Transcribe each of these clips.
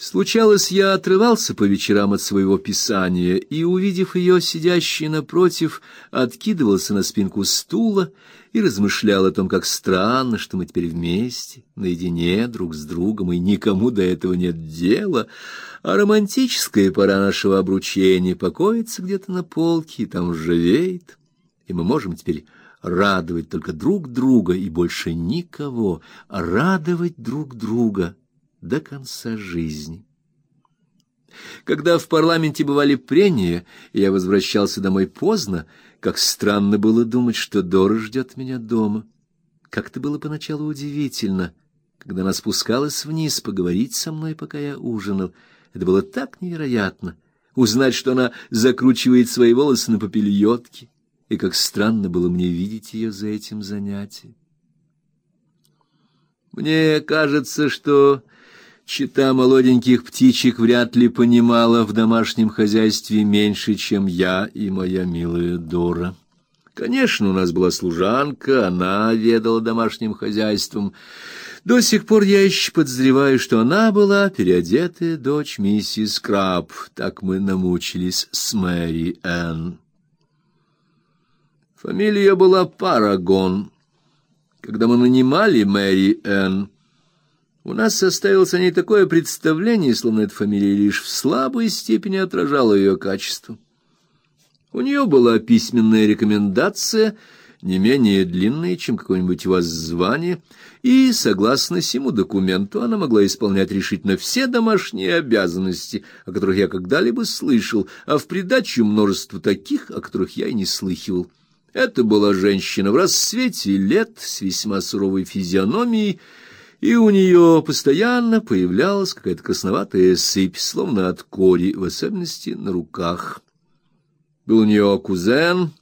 Случалось, я отрывался по вечерам от своего писания и, увидев ее сидящей напротив, откидывался на спинку стула и размышлял о том, как странно, что мы теперь вместе, наедине друг с другом, и никому до этого нет дела, а романтическая пора нашего обручения покоится где-то на полке и там ржавеет, и мы можем теперь радовать только друг друга и больше никого, а радовать друг друга до конца жизни. Когда в парламенте бывали прения, и я возвращался домой поздно, как странно было думать, что Дора ждет меня дома. Как-то было поначалу удивительно, когда она спускалась вниз поговорить со мной, пока я ужинал. Это было так невероятно узнать, что она закручивает свои волосы на попельотке, и как странно было мне видеть ее за этим занятием. Мне кажется, что Чита молоденьких птичек вряд ли понимала в домашнем хозяйстве меньше, чем я и моя милая Дора. Конечно, у нас была служанка, она ведала домашним хозяйством. До сих пор я еще подозреваю, что она была переодетая дочь миссис Краб. Так мы намучились с Мэри Энн. Фамилия была Парагон. Когда мы нанимали Мэри Энн, у нас составилось о ней такое представление, словно эта фамилия лишь в слабой степени отражала ее качество. У нее была письменная рекомендация, не менее длинная, чем какое-нибудь воззвание, и, согласно сему документу, она могла исполнять решительно все домашние обязанности, о которых я когда-либо слышал, а в придачу множество таких, о которых я и не слыхивал. Это была женщина в расцвете лет, с весьма суровой физиономией, и у нее постоянно появлялась какая-то красноватая сыпь, словно от кори, в особенности на руках. Был у нее кузен,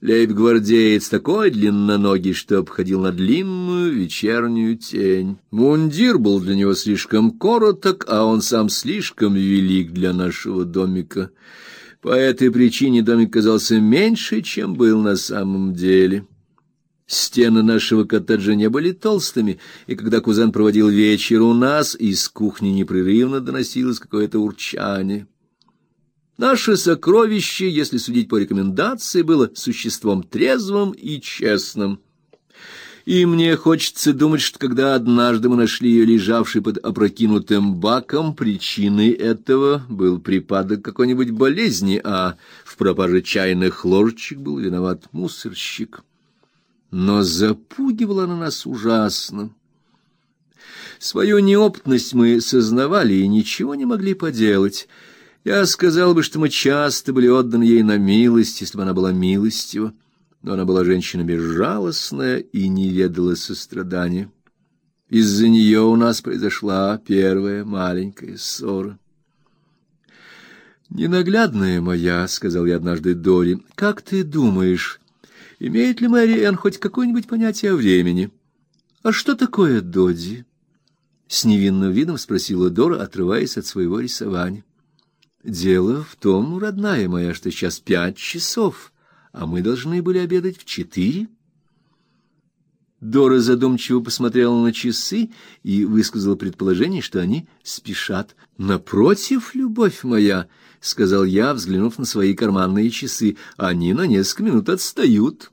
лейб-гвардеец такой длинноногий, что обходил на длинную вечернюю тень. Мундир был для него слишком короток, а он сам слишком велик для нашего домика. По этой причине домик казался меньше, чем был на самом деле. Стены нашего коттеджа не были толстыми, и когда кузен проводил вечер у нас, из кухни непрерывно доносилось какое-то урчание. Наше сокровище, если судить по рекомендации, было существом трезвым и честным. И мне хочется думать, что когда однажды мы нашли ее лежавшей под опрокинутым баком, причиной этого был припадок какой-нибудь болезни, а в пропаже чайных ложечек был виноват мусорщик но запугивала она нас ужасно. Свою неопытность мы сознавали и ничего не могли поделать. Я сказал бы, что мы часто были отданы ей на милость, если бы она была милостива, но она была женщина безжалостная и не ведала сострадания. Из-за нее у нас произошла первая маленькая ссора. «Ненаглядная моя», — сказал я однажды Дори, — «как ты думаешь, Имеет ли Мэри Энн хоть какое-нибудь понятие о времени? А что такое Додзи? С невинным видом спросила Дора, отрываясь от своего рисования. Дело в том, родная моя, что сейчас пять часов, а мы должны были обедать в четыре. Дора задумчиво посмотрела на часы и высказала предположение, что они спешат. Напротив, любовь моя, — сказал я, взглянув на свои карманные часы. «Они на несколько минут отстают».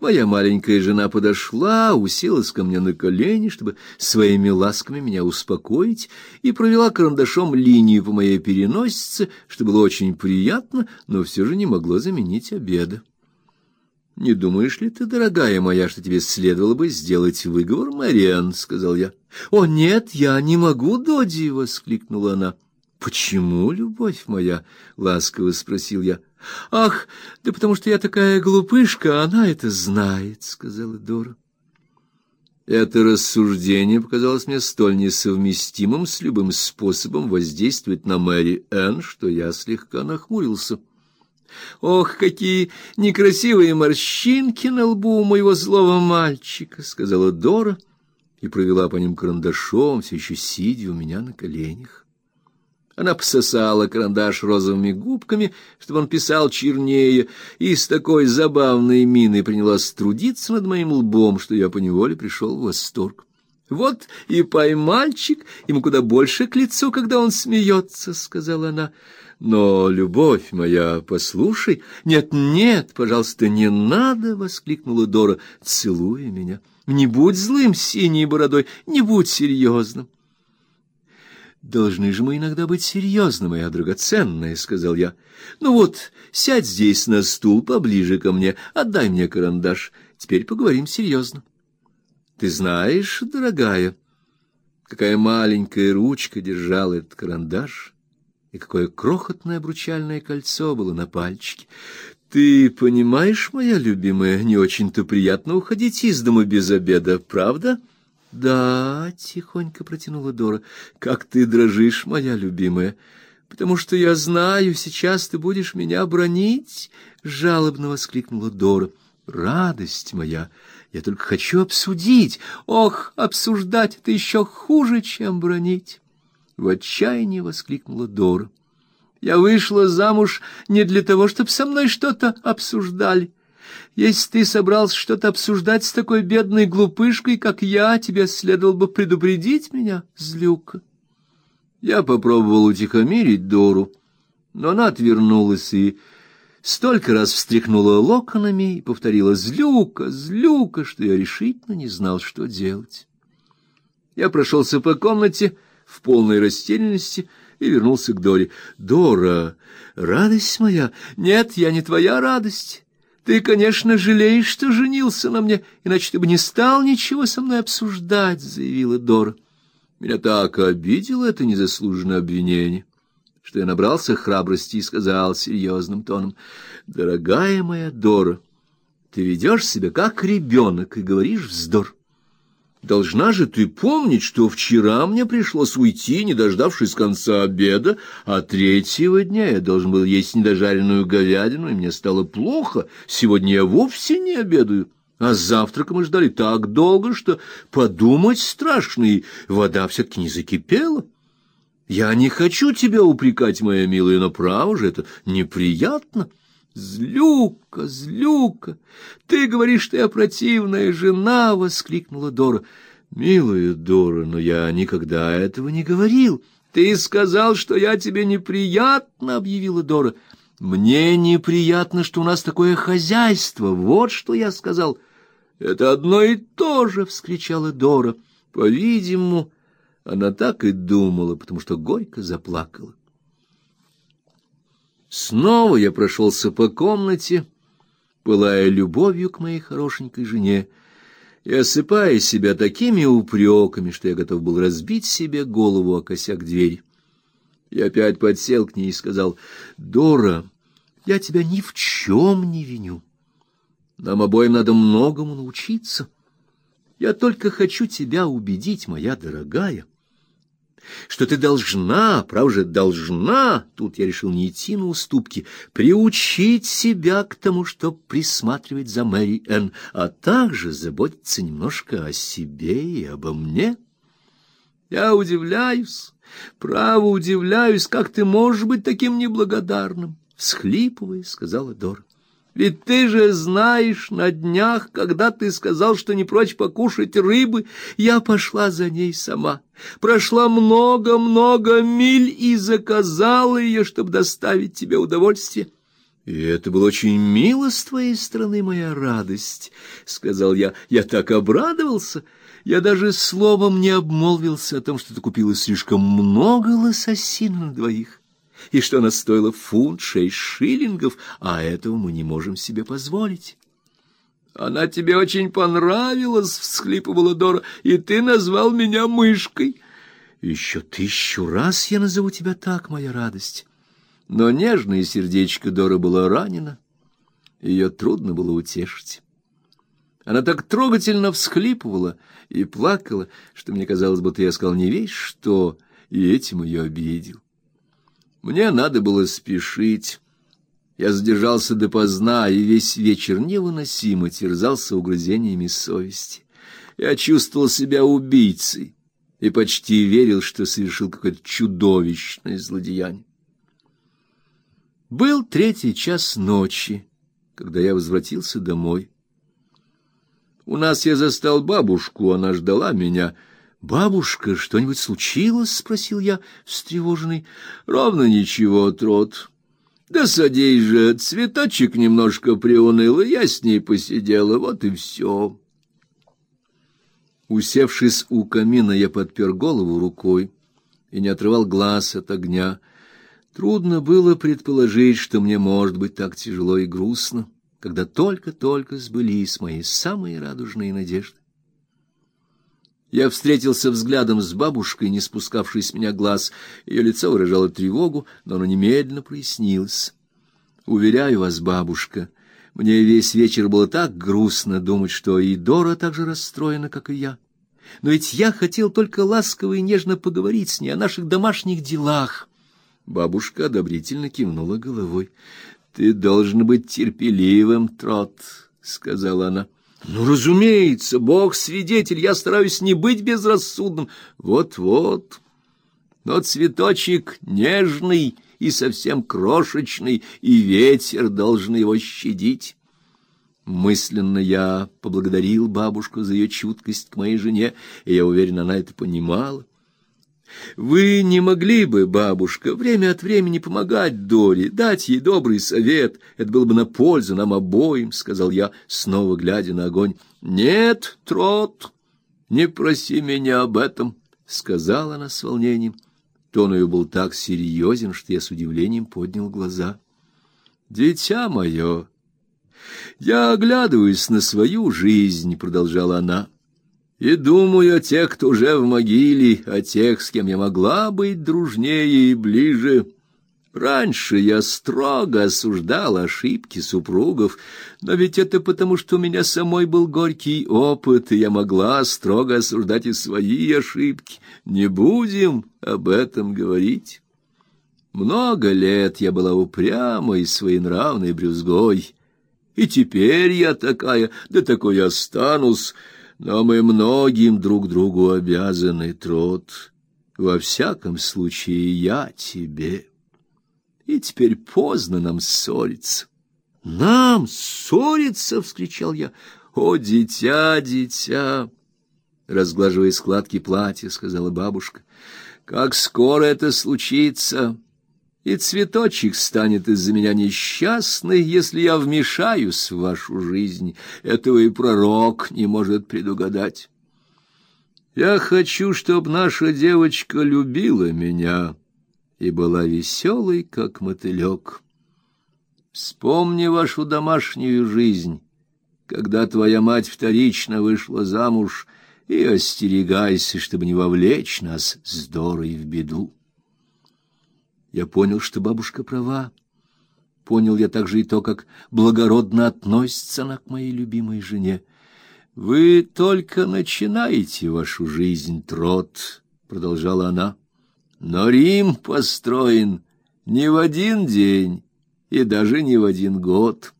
Моя маленькая жена подошла, уселась ко мне на колени, чтобы своими ласками меня успокоить, и провела карандашом линию по моей переносице, что было очень приятно, но все же не могло заменить обеда. «Не думаешь ли ты, дорогая моя, что тебе следовало бы сделать выговор, Мариан?» — сказал я. «О, нет, я не могу, Доди!» — воскликнула она. Почему, любовь моя? ласково спросил я. Ах, да потому что я такая глупышка, она это знает, сказала Дора. Это рассуждение показалось мне столь несовместимым с любым способом воздействовать на Мэри Энн, что я слегка нахмурился. Ох, какие некрасивые морщинки на лбу у моего злого мальчика, сказала Дора и провела по ним карандашом, все еще сидя у меня на коленях. Она пососала карандаш розовыми губками, чтобы он писал чернее, и с такой забавной миной принялась трудиться над моим лбом, что я поневоле пришел в восторг. Вот и поймальчик, ему куда больше к лицу, когда он смеется, — сказала она. Но, любовь моя, послушай. Нет, нет, пожалуйста, не надо, — воскликнула Дора, целуя меня. Не будь злым синей бородой, не будь серьезным. Должны же мы иногда быть серьезны, моя драгоценная, — сказал я. Ну вот, сядь здесь на стул поближе ко мне, отдай мне карандаш. Теперь поговорим серьезно. Ты знаешь, дорогая, какая маленькая ручка держала этот карандаш, и какое крохотное обручальное кольцо было на пальчике. Ты понимаешь, моя любимая, не очень-то приятно уходить из дома без обеда, правда? Да, тихонько протянула Дора. Как ты дрожишь, моя любимая, потому что я знаю, сейчас ты будешь меня бронить, жалобно воскликнула Дора. Радость моя, я только хочу обсудить. Ох, обсуждать это еще хуже, чем бронить. В отчаянии воскликнула Дора. Я вышла замуж не для того, чтобы со мной что-то обсуждали. Если ты собрался что-то обсуждать с такой бедной глупышкой, как я, тебе следовало бы предупредить меня, злюка. Я попробовал утихомирить Дору, но она отвернулась и столько раз встряхнула локонами и повторила «Злюка, злюка», что я решительно не знал, что делать. Я прошелся по комнате в полной растерянности и вернулся к Доре. «Дора, радость моя! Нет, я не твоя радость. Ты, конечно, жалеешь, что женился на мне, иначе ты бы не стал ничего со мной обсуждать», — заявила Дора. Меня так обидело это незаслуженное обвинение что я набрался храбрости и сказал серьезным тоном, «Дорогая моя Дора, ты ведешь себя как ребенок и говоришь вздор. Должна же ты помнить, что вчера мне пришлось уйти, не дождавшись конца обеда, а третьего дня я должен был есть недожаренную говядину, и мне стало плохо. Сегодня я вовсе не обедаю». А завтрака мы ждали так долго, что подумать страшно, и вода все-таки не закипела. Я не хочу тебя упрекать, моя милая, но право же это неприятно. Злюка, злюка, ты говоришь, что я противная жена, воскликнула Дора. Милая Дора, но я никогда этого не говорил. Ты сказал, что я тебе неприятно, объявила Дора. Мне неприятно, что у нас такое хозяйство. Вот что я сказал. Это одно и то же, вскричала Дора. По-видимому, она так и думала, потому что горько заплакала. Снова я прошелся по комнате, пылая любовью к моей хорошенькой жене, и осыпая себя такими упреками, что я готов был разбить себе голову о косяк двери. Я опять подсел к ней и сказал, «Дора, я тебя ни в чем не виню. Нам обоим надо многому научиться». Я только хочу тебя убедить, моя дорогая, что ты должна, правда должна, тут я решил не идти на уступки, приучить себя к тому, чтобы присматривать за Мэри Энн, а также заботиться немножко о себе и обо мне. Я удивляюсь, право удивляюсь, как ты можешь быть таким неблагодарным, всхлипывая, сказала Дора. Ведь ты же знаешь, на днях, когда ты сказал, что не прочь покушать рыбы, я пошла за ней сама. Прошла много-много миль и заказала ее, чтобы доставить тебе удовольствие. И это было очень мило с твоей стороны, моя радость, — сказал я. Я так обрадовался. Я даже словом не обмолвился о том, что ты купила слишком много лососин на двоих и что она стоила фунт шесть шиллингов, а этого мы не можем себе позволить. Она тебе очень понравилась, всхлипывала Дора, и ты назвал меня мышкой. Еще тысячу раз я назову тебя так, моя радость. Но нежное сердечко Дора было ранено, ее трудно было утешить. Она так трогательно всхлипывала и плакала, что мне казалось, будто я сказал не весь что, и этим ее обидел. Мне надо было спешить. Я задержался допоздна и весь вечер невыносимо терзался угрызениями совести. Я чувствовал себя убийцей и почти верил, что совершил какое-то чудовищное злодеяние. Был третий час ночи, когда я возвратился домой. У нас я застал бабушку, она ждала меня. Бабушка, что-нибудь случилось? спросил я, встревоженный. Ровно ничего, трот. Да садись же, цветочек немножко приуныл, и я с ней посидела, вот и все. Усевшись у камина, я подпер голову рукой и не отрывал глаз от огня. Трудно было предположить, что мне может быть так тяжело и грустно, когда только-только сбылись мои самые радужные надежды. Я встретился взглядом с бабушкой, не спускавшей с меня глаз. Ее лицо выражало тревогу, но оно немедленно прояснилось. Уверяю вас, бабушка, мне весь вечер было так грустно думать, что и Дора так же расстроена, как и я. Но ведь я хотел только ласково и нежно поговорить с ней о наших домашних делах. Бабушка одобрительно кивнула головой. Ты должен быть терпеливым, Трот, сказала она. Ну, разумеется, Бог свидетель, я стараюсь не быть безрассудным. Вот-вот. Но цветочек нежный и совсем крошечный, и ветер должен его щадить. Мысленно я поблагодарил бабушку за ее чуткость к моей жене, и я уверен, она это понимала. Вы не могли бы, бабушка, время от времени помогать Доре, дать ей добрый совет? Это было бы на пользу нам обоим, сказал я, снова глядя на огонь. Нет, Трот, не проси меня об этом, сказала она с волнением. Тон ее был так серьезен, что я с удивлением поднял глаза. Дитя мое, я оглядываюсь на свою жизнь, продолжала она. И думаю о тех, кто уже в могиле, о тех, с кем я могла быть дружнее и ближе. Раньше я строго осуждал ошибки супругов, но ведь это потому, что у меня самой был горький опыт, и я могла строго осуждать и свои ошибки. Не будем об этом говорить. Много лет я была упрямой, своенравной брюзгой, и теперь я такая, да такой останусь, но мы многим друг другу обязаны, Трот. Во всяком случае, я тебе. И теперь поздно нам ссориться. Нам ссориться, вскричал я. О, дитя, дитя, разглаживая складки платья, сказала бабушка. Как скоро это случится? И цветочек станет из-за меня несчастный, если я вмешаюсь в вашу жизнь. Этого и пророк не может предугадать. Я хочу, чтобы наша девочка любила меня и была веселой, как мотылек. Вспомни вашу домашнюю жизнь, когда твоя мать вторично вышла замуж, и остерегайся, чтобы не вовлечь нас с Дорой в беду. Я понял, что бабушка права. Понял я также и то, как благородно относится она к моей любимой жене. Вы только начинаете вашу жизнь, трот, продолжала она. Но Рим построен не в один день и даже не в один год.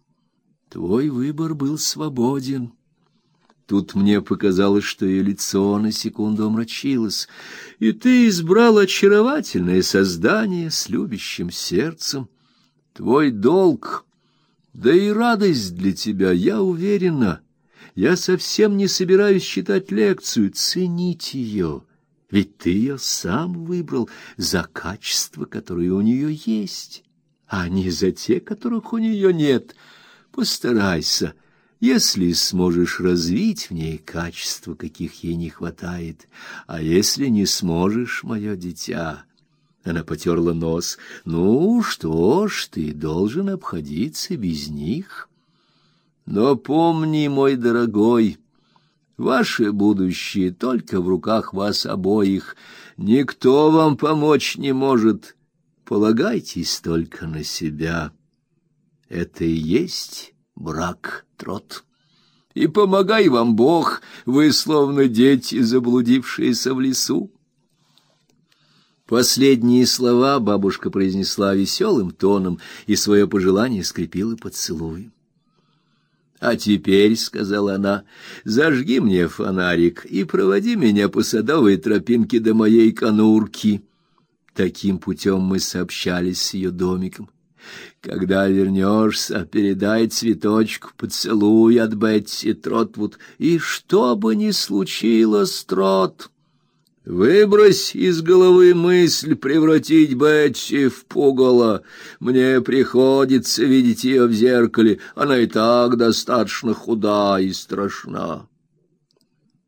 Твой выбор был свободен. Тут мне показалось, что ее лицо на секунду омрачилось. И ты избрал очаровательное создание с любящим сердцем. Твой долг, да и радость для тебя, я уверена. Я совсем не собираюсь читать лекцию, ценить ее. Ведь ты ее сам выбрал за качества, которые у нее есть, а не за те, которых у нее нет. Постарайся если сможешь развить в ней качества, каких ей не хватает, а если не сможешь, мое дитя, она потерла нос. Ну что ж, ты должен обходиться без них. Но помни, мой дорогой, ваше будущее только в руках вас обоих. Никто вам помочь не может. Полагайтесь только на себя. Это и есть брак трот. И помогай вам Бог, вы словно дети, заблудившиеся в лесу. Последние слова бабушка произнесла веселым тоном и свое пожелание скрепила поцелуем. А теперь, сказала она, зажги мне фонарик и проводи меня по садовой тропинке до моей конурки. Таким путем мы сообщались с ее домиком. Когда вернешься, передай цветочку поцелуй от Бетси Тротвуд, и что бы ни случилось, Трот, Выбрось из головы мысль превратить Бетси в пугало. Мне приходится видеть ее в зеркале. Она и так достаточно худа и страшна.